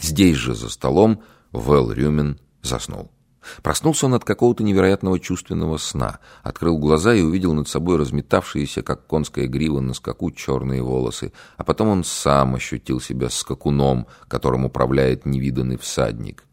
Здесь же, за столом, Вэл Рюмин заснул. Проснулся он от какого-то невероятного чувственного сна, открыл глаза и увидел над собой разметавшиеся, как конская грива на скаку, черные волосы, а потом он сам ощутил себя скакуном, которым управляет невиданный всадник.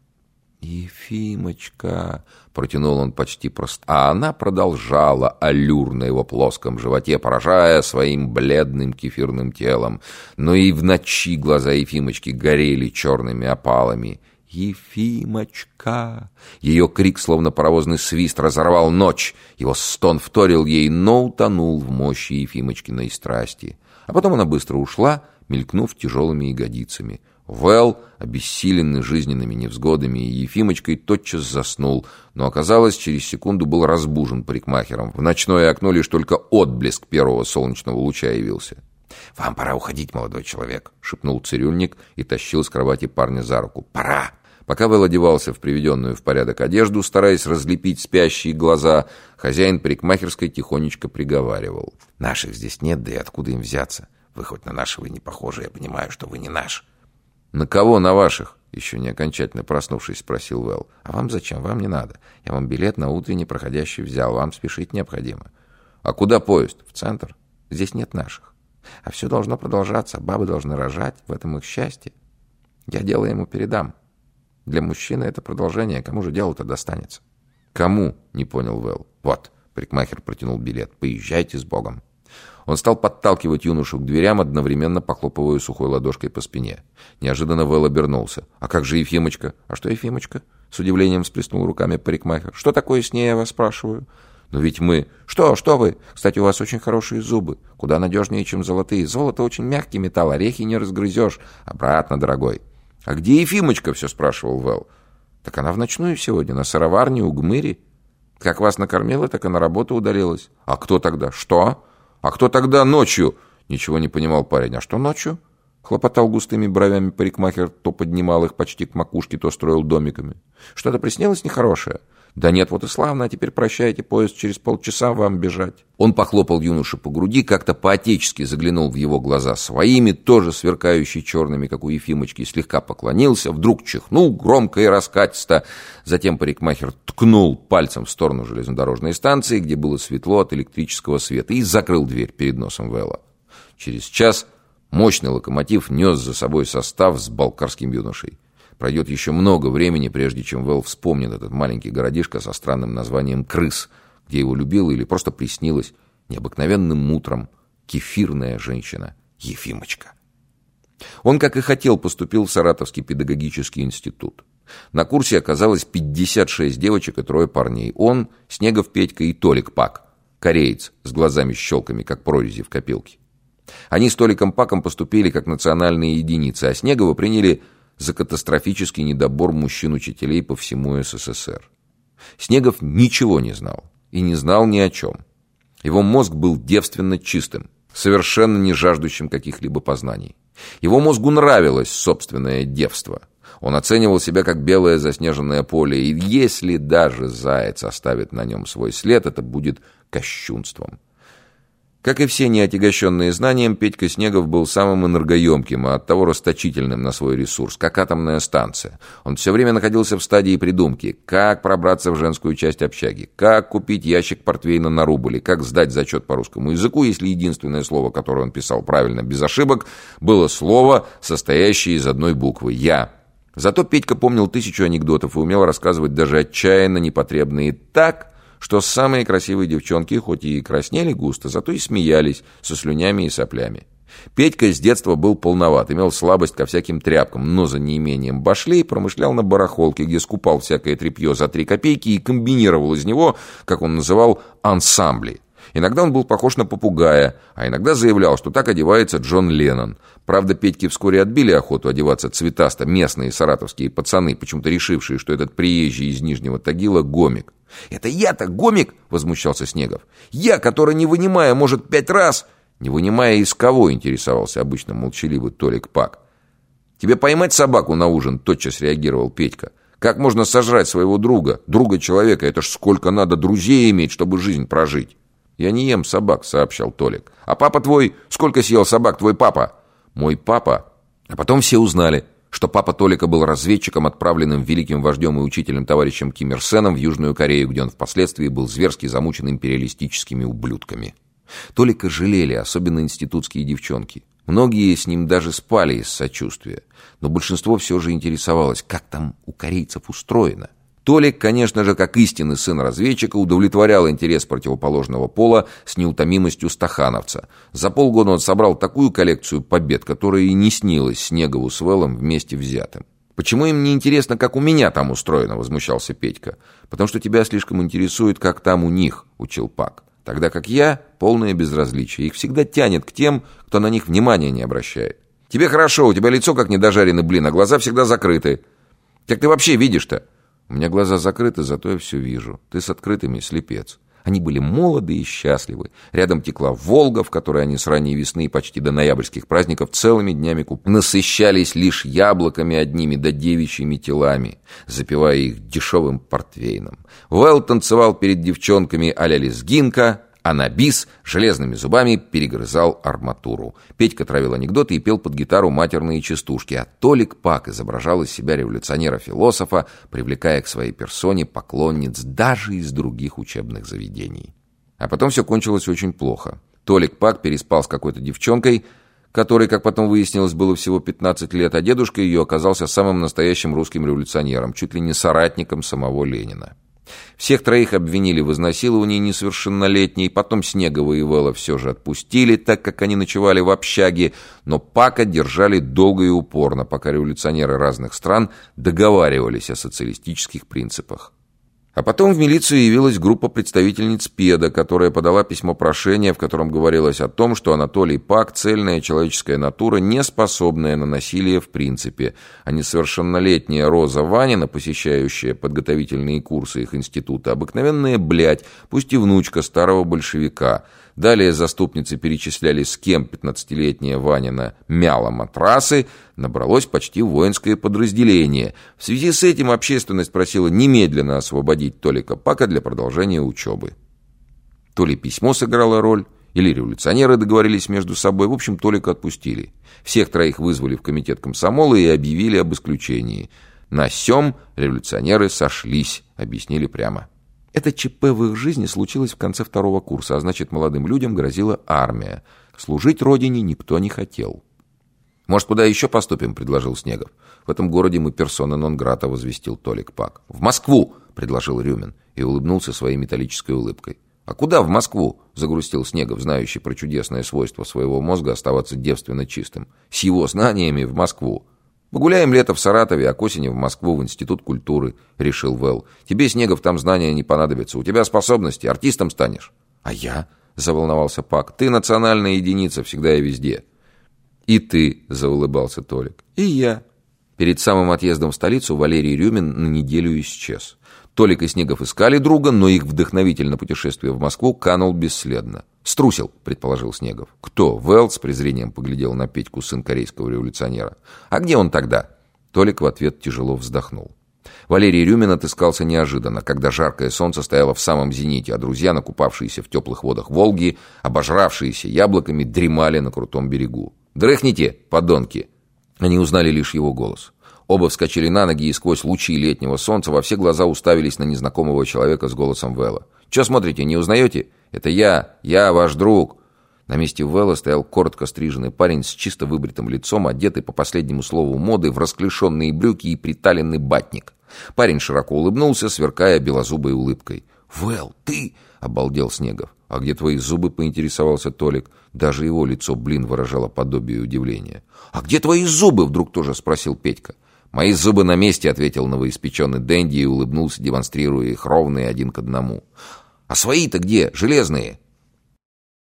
«Ефимочка!» — протянул он почти просто. А она продолжала аллюр на его плоском животе, поражая своим бледным кефирным телом. Но и в ночи глаза Ефимочки горели черными опалами. «Ефимочка!» Ее крик, словно паровозный свист, разорвал ночь. Его стон вторил ей, но утонул в мощи Ефимочкиной страсти. А потом она быстро ушла, мелькнув тяжелыми ягодицами. Вэл, обессиленный жизненными невзгодами и Ефимочкой, тотчас заснул, но, оказалось, через секунду был разбужен парикмахером. В ночное окно лишь только отблеск первого солнечного луча явился. «Вам пора уходить, молодой человек», — шепнул цирюльник и тащил с кровати парня за руку. «Пора!» Пока Вэл одевался в приведенную в порядок одежду, стараясь разлепить спящие глаза, хозяин парикмахерской тихонечко приговаривал. «Наших здесь нет, да и откуда им взяться? Вы хоть на нашего и не похожи, я понимаю, что вы не наш». «На кого на ваших?» — еще не окончательно проснувшись, спросил Вэл. «А вам зачем? Вам не надо. Я вам билет на утренний проходящий взял. Вам спешить необходимо». «А куда поезд? В центр? Здесь нет наших. А все должно продолжаться. Бабы должны рожать. В этом их счастье. Я дело ему передам». Для мужчины это продолжение. Кому же дело-то достанется? Кому? Не понял Вэл. Вот, парикмахер протянул билет. Поезжайте с Богом. Он стал подталкивать юношу к дверям, одновременно похлопывая сухой ладошкой по спине. Неожиданно Вэл обернулся. «А как же Ефимочка?» «А что Ефимочка?» С удивлением всплеснул руками парикмахер. «Что такое с ней, я вас спрашиваю?» «Но ведь мы...» «Что, что вы? Кстати, у вас очень хорошие зубы. Куда надежнее, чем золотые. Золото очень мягкий металл, орехи не разгрызешь. Обратно, дорогой». «А где Ефимочка?» — все спрашивал Вэл. «Так она в ночную сегодня, на сыроварне у Гмыри. Как вас накормила, так и на работу удалилась. А кто тогда? Что? А кто тогда ночью?» Ничего не понимал парень. «А что ночью?» Хлопотал густыми бровями парикмахер, то поднимал их почти к макушке, то строил домиками. «Что-то приснилось нехорошее?» «Да нет, вот и славно, а теперь прощайте, поезд через полчаса вам бежать». Он похлопал юношу по груди, как-то по-отечески заглянул в его глаза своими, тоже сверкающие черными, как у Ефимочки, слегка поклонился, вдруг чихнул громко и раскатисто. Затем парикмахер ткнул пальцем в сторону железнодорожной станции, где было светло от электрического света, и закрыл дверь перед носом Вэлла. Через час мощный локомотив нес за собой состав с балкарским юношей. Пройдет еще много времени, прежде чем Вэл вспомнит этот маленький городишко со странным названием «Крыс», где его любила или просто приснилась необыкновенным утром кефирная женщина Ефимочка. Он, как и хотел, поступил в Саратовский педагогический институт. На курсе оказалось 56 девочек и трое парней. Он, Снегов Петька и Толик Пак, кореец с глазами-щелками, как прорези в копилке. Они с Толиком Паком поступили как национальные единицы, а Снегова приняли за катастрофический недобор мужчин-учителей по всему СССР. Снегов ничего не знал и не знал ни о чем. Его мозг был девственно чистым, совершенно не жаждущим каких-либо познаний. Его мозгу нравилось собственное девство. Он оценивал себя как белое заснеженное поле, и если даже заяц оставит на нем свой след, это будет кощунством. Как и все неотягощенные знанием, Петька Снегов был самым энергоемким, а оттого расточительным на свой ресурс, как атомная станция. Он все время находился в стадии придумки, как пробраться в женскую часть общаги, как купить ящик портвейна на рубль, как сдать зачет по русскому языку, если единственное слово, которое он писал правильно, без ошибок, было слово, состоящее из одной буквы «я». Зато Петька помнил тысячу анекдотов и умел рассказывать даже отчаянно непотребные так, что самые красивые девчонки, хоть и краснели густо, зато и смеялись со слюнями и соплями. Петька с детства был полноват, имел слабость ко всяким тряпкам, но за неимением башлей промышлял на барахолке, где скупал всякое тряпье за три копейки и комбинировал из него, как он называл, ансамбли. Иногда он был похож на попугая, а иногда заявлял, что так одевается Джон Леннон. Правда, Петьке вскоре отбили охоту одеваться цветасто местные саратовские пацаны, почему-то решившие, что этот приезжий из Нижнего Тагила гомик. «Это я-то гомик!» — возмущался Снегов. «Я, который, не вынимая, может, пять раз...» «Не вынимая из кого?» — интересовался обычно молчаливый Толик Пак. «Тебе поймать собаку на ужин?» — тотчас реагировал Петька. «Как можно сожрать своего друга, друга человека? Это ж сколько надо друзей иметь, чтобы жизнь прожить!» «Я не ем собак», — сообщал Толик. «А папа твой... Сколько съел собак твой папа?» «Мой папа...» А потом все узнали — что папа Толика был разведчиком, отправленным великим вождем и учителем товарищем Ким Ир Сеном в Южную Корею, где он впоследствии был зверски замучен империалистическими ублюдками. Толика жалели, особенно институтские девчонки. Многие с ним даже спали из сочувствия, но большинство все же интересовалось, как там у корейцев устроено. Толик, конечно же, как истинный сын разведчика, удовлетворял интерес противоположного пола с неутомимостью стахановца. За полгода он собрал такую коллекцию побед, которая и не снилась Снегову с Вэллом вместе взятым. «Почему им не интересно, как у меня там устроено?» — возмущался Петька. «Потому что тебя слишком интересует, как там у них», — учил Пак. «Тогда как я — полное безразличие. Их всегда тянет к тем, кто на них внимания не обращает. Тебе хорошо, у тебя лицо как недожаренный блин, а глаза всегда закрыты. Как ты вообще видишь-то?» У меня глаза закрыты, зато я все вижу. Ты с открытыми слепец. Они были молоды и счастливы. Рядом текла Волга, в которой они с ранней весны почти до ноябрьских праздников целыми днями куп... насыщались лишь яблоками одними да девичьими телами, запивая их дешевым портвейном. Вэл танцевал перед девчонками а-ля лезгинка, а Набис железными зубами перегрызал арматуру. Петька травил анекдоты и пел под гитару матерные частушки, а Толик Пак изображал из себя революционера-философа, привлекая к своей персоне поклонниц даже из других учебных заведений. А потом все кончилось очень плохо. Толик Пак переспал с какой-то девчонкой, которой, как потом выяснилось, было всего 15 лет, а дедушка ее оказался самым настоящим русским революционером, чуть ли не соратником самого Ленина. Всех троих обвинили в изнасиловании несовершеннолетней, потом Снегова и Вэлла все же отпустили, так как они ночевали в общаге, но Пака держали долго и упорно, пока революционеры разных стран договаривались о социалистических принципах. А потом в милицию явилась группа представительниц ПЕДа, которая подала письмо прошения, в котором говорилось о том, что Анатолий Пак – цельная человеческая натура, не способная на насилие в принципе, а несовершеннолетняя Роза Ванина, посещающая подготовительные курсы их института, обыкновенная блядь, пусть и внучка старого большевика – Далее заступницы перечисляли, с кем 15-летняя Ванина мяла матрасы, набралось почти воинское подразделение. В связи с этим общественность просила немедленно освободить Толика Пака для продолжения учебы. То ли письмо сыграло роль, или революционеры договорились между собой, в общем, Толика отпустили. Всех троих вызвали в комитет комсомола и объявили об исключении. На сём революционеры сошлись, объяснили прямо. Это ЧП в их жизни случилось в конце второго курса, а значит, молодым людям грозила армия. Служить родине никто не хотел. «Может, куда еще поступим?» — предложил Снегов. «В этом городе мы персона нон-грата», — возвестил Толик Пак. «В Москву!» — предложил Рюмин и улыбнулся своей металлической улыбкой. «А куда в Москву?» — загрустил Снегов, знающий про чудесное свойство своего мозга оставаться девственно чистым. «С его знаниями в Москву!» «Погуляем лето в Саратове, а к осени в Москву, в Институт культуры», — решил Вэл. «Тебе, Снегов, там знания не понадобятся. У тебя способности, артистом станешь». «А я?» — заволновался Пак. «Ты национальная единица, всегда и везде». «И ты», — заулыбался Толик. «И я». Перед самым отъездом в столицу Валерий Рюмин на неделю исчез. Толик и Снегов искали друга, но их вдохновитель на путешествие в Москву канул бесследно. «Струсил», — предположил Снегов. «Кто?» Вэлл с презрением поглядел на Петьку, сын корейского революционера. «А где он тогда?» Толик в ответ тяжело вздохнул. Валерий Рюмин отыскался неожиданно, когда жаркое солнце стояло в самом зените, а друзья, накупавшиеся в теплых водах Волги, обожравшиеся яблоками, дремали на крутом берегу. «Дрыхните, подонки!» Они узнали лишь его голос. Оба вскочили на ноги и сквозь лучи летнего солнца во все глаза уставились на незнакомого человека с голосом Вэлла. «Че смотрите, не узнаете? Это я, я ваш друг!» На месте Вэлла стоял коротко стриженный парень с чисто выбритым лицом, одетый по последнему слову моды в расклешенные брюки и приталенный батник. Парень широко улыбнулся, сверкая белозубой улыбкой. «Вэл, ты!» — обалдел Снегов. «А где твои зубы?» — поинтересовался Толик. Даже его лицо, блин, выражало подобие удивления. «А где твои зубы?» — вдруг тоже спросил Петька. «Мои зубы на месте», — ответил новоиспеченный Дэнди и улыбнулся, демонстрируя их ровные один к одному. «А свои-то где? Железные?»